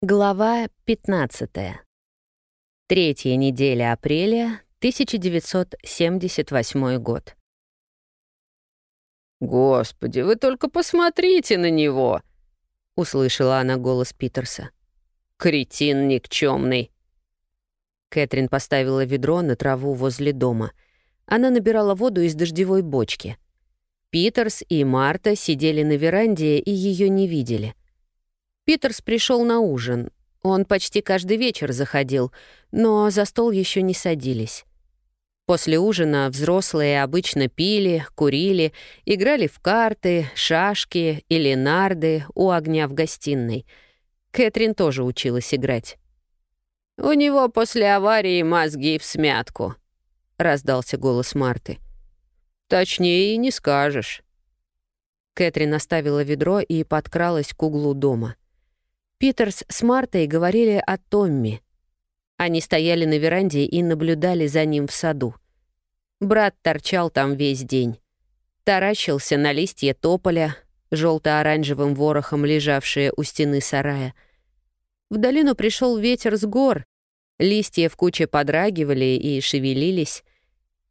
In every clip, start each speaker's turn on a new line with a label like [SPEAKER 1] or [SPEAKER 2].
[SPEAKER 1] Глава 15. Третья неделя апреля, 1978 год.
[SPEAKER 2] «Господи, вы только посмотрите на него!» — услышала она голос Питерса. «Кретин никчемный.
[SPEAKER 1] Кэтрин поставила ведро на траву возле дома. Она набирала воду из дождевой бочки. Питерс и Марта сидели на веранде и ее не видели. Питерс пришел на ужин. Он почти каждый вечер заходил, но за стол еще не садились. После ужина взрослые обычно пили, курили, играли в карты, шашки или нарды у огня в гостиной. Кэтрин тоже училась играть.
[SPEAKER 2] «У него после аварии мозги в смятку», — раздался голос Марты. «Точнее и не скажешь».
[SPEAKER 1] Кэтрин оставила ведро и подкралась к углу дома. Питерс с Мартой говорили о Томми. Они стояли на веранде и наблюдали за ним в саду. Брат торчал там весь день. Таращился на листья тополя, желто-оранжевым ворохом лежавшие у стены сарая. В долину пришел ветер с гор. Листья в куче подрагивали и шевелились.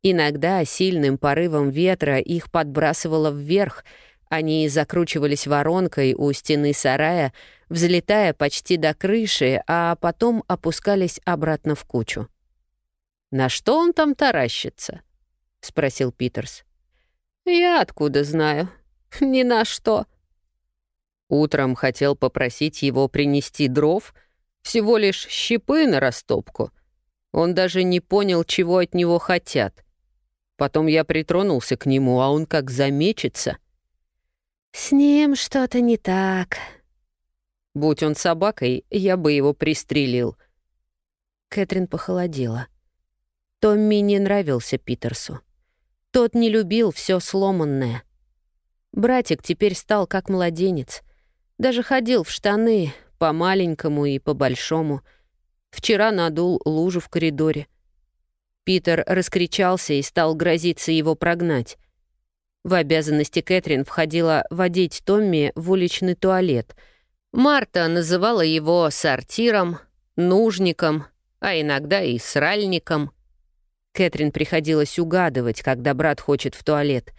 [SPEAKER 1] Иногда сильным порывом ветра их подбрасывало вверх — они закручивались воронкой у стены сарая, взлетая почти до крыши, а потом опускались обратно в кучу.
[SPEAKER 2] «На что он там таращится?» — спросил Питерс.
[SPEAKER 3] «Я откуда знаю? Ни на что».
[SPEAKER 2] Утром хотел попросить его принести дров, всего лишь щепы на растопку. Он даже не понял, чего от него хотят. Потом я притронулся к нему, а он как замечется —
[SPEAKER 1] «С ним что-то не так».
[SPEAKER 2] «Будь он собакой, я бы его пристрелил».
[SPEAKER 1] Кэтрин похолодела. Томми не нравился Питерсу. Тот не любил все сломанное. Братик теперь стал как младенец. Даже ходил в штаны, по маленькому и по большому. Вчера надул лужу в коридоре. Питер раскричался и стал грозиться его прогнать. В обязанности Кэтрин входило водить Томми в уличный туалет. Марта называла его сортиром, нужником, а иногда и сральником. Кэтрин приходилось угадывать, когда брат хочет в туалет.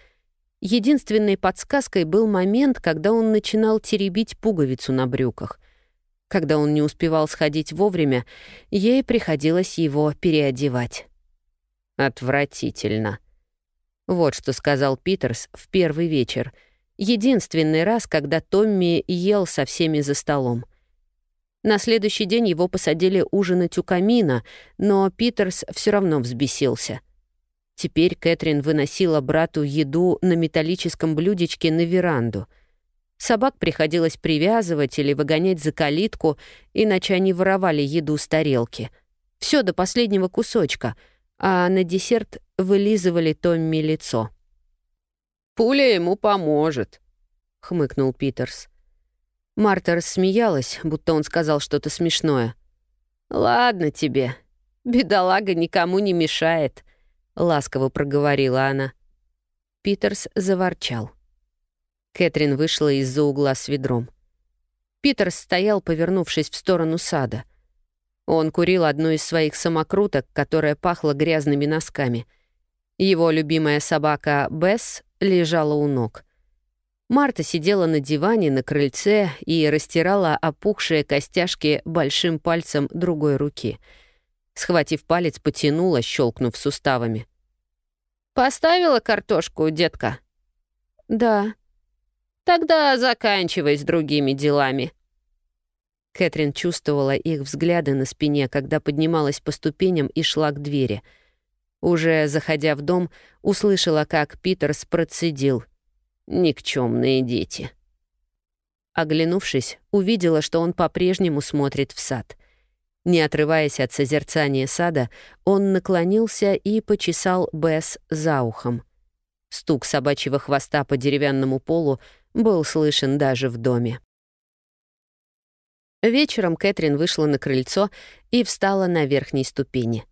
[SPEAKER 1] Единственной подсказкой был момент, когда он начинал теребить пуговицу на брюках. Когда он не успевал сходить вовремя, ей приходилось его переодевать.
[SPEAKER 2] «Отвратительно»,
[SPEAKER 1] вот что сказал Питерс в первый вечер. Единственный раз, когда Томми ел со всеми за столом. На следующий день его посадили ужинать у камина, но Питерс все равно взбесился. Теперь Кэтрин выносила брату еду на металлическом блюдечке на веранду. Собак приходилось привязывать или выгонять за калитку, иначе они воровали еду с тарелки. Все до последнего кусочка — а на десерт вылизывали Томми лицо.
[SPEAKER 2] «Пуля ему поможет», — хмыкнул Питерс.
[SPEAKER 1] Марта рассмеялась, будто он сказал что-то смешное.
[SPEAKER 3] «Ладно тебе, бедолага никому не мешает», — ласково проговорила она.
[SPEAKER 1] Питерс заворчал. Кэтрин вышла из-за угла с ведром. Питерс стоял, повернувшись в сторону сада — он курил одну из своих самокруток, которая пахла грязными носками. Его любимая собака Бесс лежала у ног. Марта сидела на диване на крыльце и растирала опухшие костяшки большим пальцем другой руки. Схватив палец, потянула, щелкнув суставами.
[SPEAKER 3] «Поставила картошку, детка?»
[SPEAKER 1] «Да».
[SPEAKER 3] «Тогда заканчивай с другими делами»,
[SPEAKER 1] Кэтрин чувствовала их взгляды на спине, когда поднималась по ступеням и шла к двери. Уже заходя в дом, услышала, как Питерс процедил. «Никчёмные дети». Оглянувшись, увидела, что он по-прежнему смотрит в сад. Не отрываясь от созерцания сада, он наклонился и почесал Бесс за ухом. Стук собачьего хвоста по деревянному полу был слышен даже в доме. Вечером Кэтрин вышла на крыльцо и встала на верхней ступени.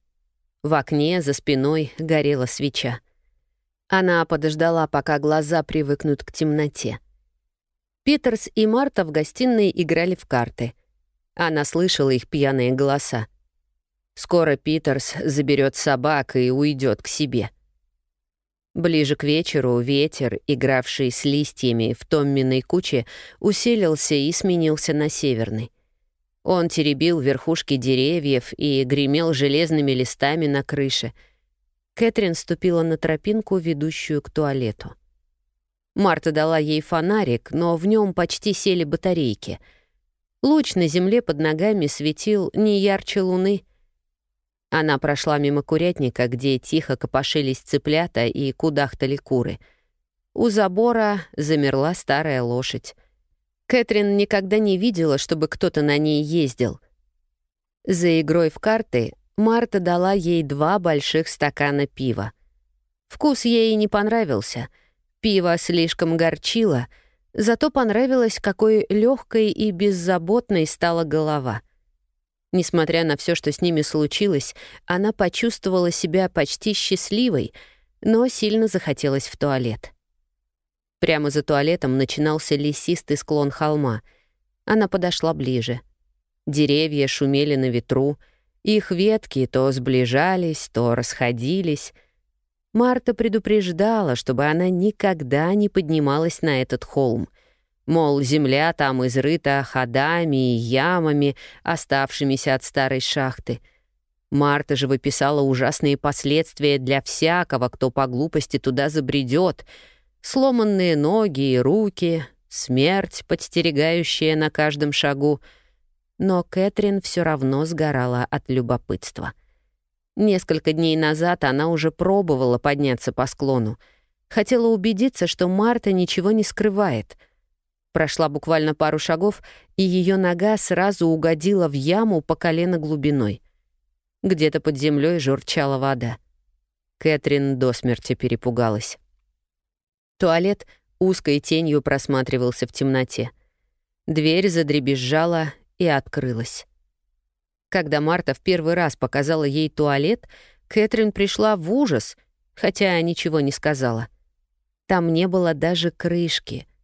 [SPEAKER 1] В окне за спиной горела свеча. Она подождала, пока глаза привыкнут к темноте. Питерс и Марта в гостиной играли в карты. Она слышала их пьяные голоса. Скоро Питерс заберет собак и уйдет к себе. Ближе к вечеру ветер, игравший с листьями в Томминой куче, усилился и сменился на северный. Он теребил верхушки деревьев и гремел железными листами на крыше. Кэтрин ступила на тропинку, ведущую к туалету. Марта дала ей фонарик, но в нем почти сели батарейки. Луч на земле под ногами светил не ярче луны — она прошла мимо курятника, где тихо копошились цыплята и кудахтали куры. У забора замерла старая лошадь. Кэтрин никогда не видела, чтобы кто-то на ней ездил. За игрой в карты Марта дала ей два больших стакана пива. Вкус ей не понравился. Пиво слишком горчило, зато понравилось, какой легкой и беззаботной стала голова. Несмотря на все, что с ними случилось, она почувствовала себя почти счастливой, но сильно захотелось в туалет. Прямо за туалетом начинался лесистый склон холма. Она подошла ближе. Деревья шумели на ветру, их ветки то сближались, то расходились. Марта предупреждала, чтобы она никогда не поднималась на этот холм — Мол, земля там изрыта ходами и ямами, оставшимися от старой шахты. Марта же выписала ужасные последствия для всякого, кто по глупости туда забредет. Сломанные ноги и руки, смерть, подстерегающая на каждом шагу. Но Кэтрин все равно сгорала от любопытства. Несколько дней назад она уже пробовала подняться по склону. Хотела убедиться, что Марта ничего не скрывает — Прошла буквально пару шагов, и ее нога сразу угодила в яму по колено глубиной. Где-то под землей журчала вода. Кэтрин до смерти перепугалась. Туалет узкой тенью просматривался в темноте. Дверь задребезжала и открылась. Когда Марта в первый раз показала ей туалет, Кэтрин пришла в ужас, хотя ничего не сказала. Там не было даже крышки —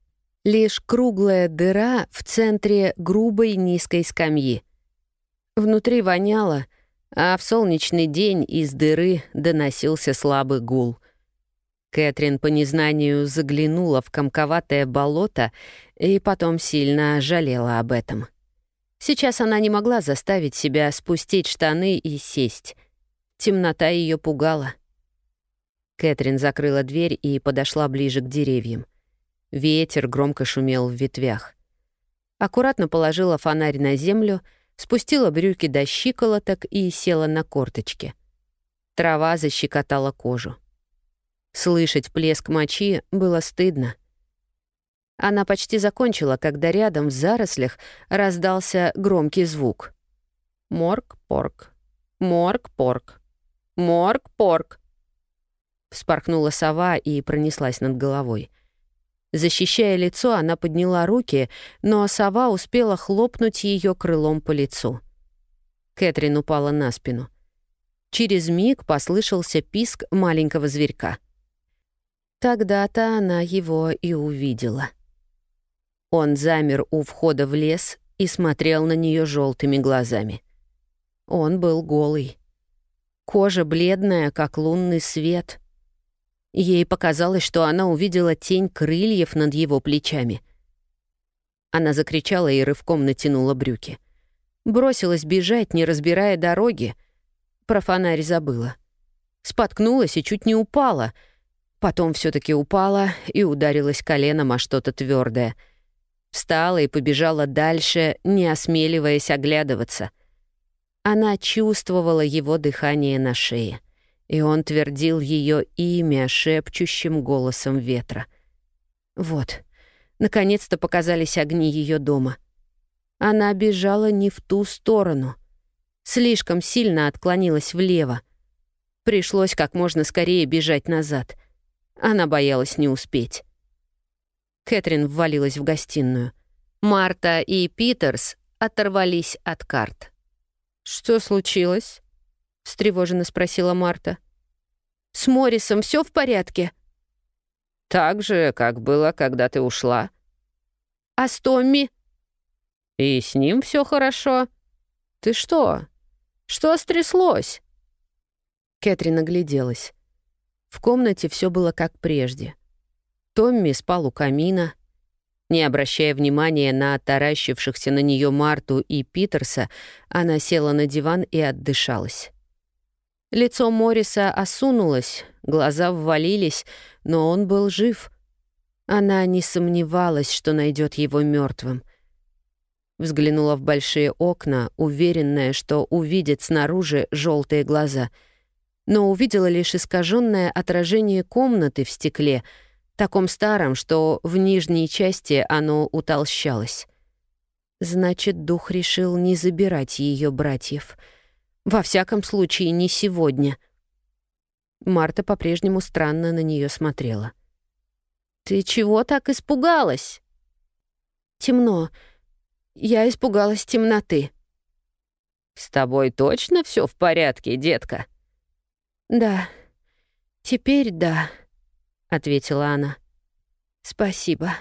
[SPEAKER 1] лишь круглая дыра в центре грубой низкой скамьи. Внутри воняло, а в солнечный день из дыры доносился слабый гул. Кэтрин по незнанию заглянула в комковатое болото и потом сильно жалела об этом. Сейчас она не могла заставить себя спустить штаны и сесть. Темнота ее пугала. Кэтрин закрыла дверь и подошла ближе к деревьям. Ветер громко шумел в ветвях. Аккуратно положила фонарь на землю, спустила брюки до щиколоток и села на корточки. Трава защекотала кожу. Слышать плеск мочи было стыдно. Она почти закончила, когда рядом в зарослях раздался громкий звук. «Морг-порг, морг-порг, морг-порг». Вспорхнула сова и пронеслась над головой. Защищая лицо, она подняла руки, но сова успела хлопнуть ее крылом по лицу. Кэтрин упала на спину. Через миг послышался писк маленького зверька. Тогда-то она его и увидела. Он замер у входа в лес и смотрел на нее желтыми глазами. Он был голый. Кожа бледная, как лунный свет — Ей показалось, что она увидела тень крыльев над его плечами. Она закричала и рывком натянула брюки. Бросилась бежать, не разбирая дороги. Про фонарь забыла. Споткнулась и чуть не упала. Потом все таки упала и ударилась коленом о что-то твердое. Встала и побежала дальше, не осмеливаясь оглядываться. Она чувствовала его дыхание на шее и он твердил ее имя шепчущим голосом ветра. Вот, наконец-то показались огни ее дома. Она бежала не в ту сторону. Слишком сильно отклонилась влево. Пришлось как можно скорее бежать назад. Она боялась не успеть. Кэтрин ввалилась в гостиную. Марта и Питерс оторвались от карт. «Что случилось?» — встревоженно спросила Марта. «С Моррисом все в порядке?»
[SPEAKER 2] «Так же, как было, когда ты ушла».
[SPEAKER 1] «А с Томми?»
[SPEAKER 2] И с ним все хорошо. Ты что? Что стряслось?»
[SPEAKER 1] Кэтрин огляделась. В комнате все было как прежде. Томми спал у камина. Не обращая внимания на таращившихся на нее Марту и Питерса, она села на диван и отдышалась. Лицо Морриса осунулось, глаза ввалились, но он был жив. Она не сомневалась, что найдет его мертвым. Взглянула в большие окна, уверенная, что увидит снаружи желтые глаза, но увидела лишь искаженное отражение комнаты в стекле, таком старом, что в нижней части оно утолщалось. Значит, дух решил не забирать ее братьев. Во всяком случае, не сегодня. Марта по-прежнему странно на нее смотрела. «Ты чего так испугалась?» «Темно. Я испугалась темноты».
[SPEAKER 2] «С тобой точно все в порядке, детка?»
[SPEAKER 1] «Да. Теперь да», — ответила она. «Спасибо».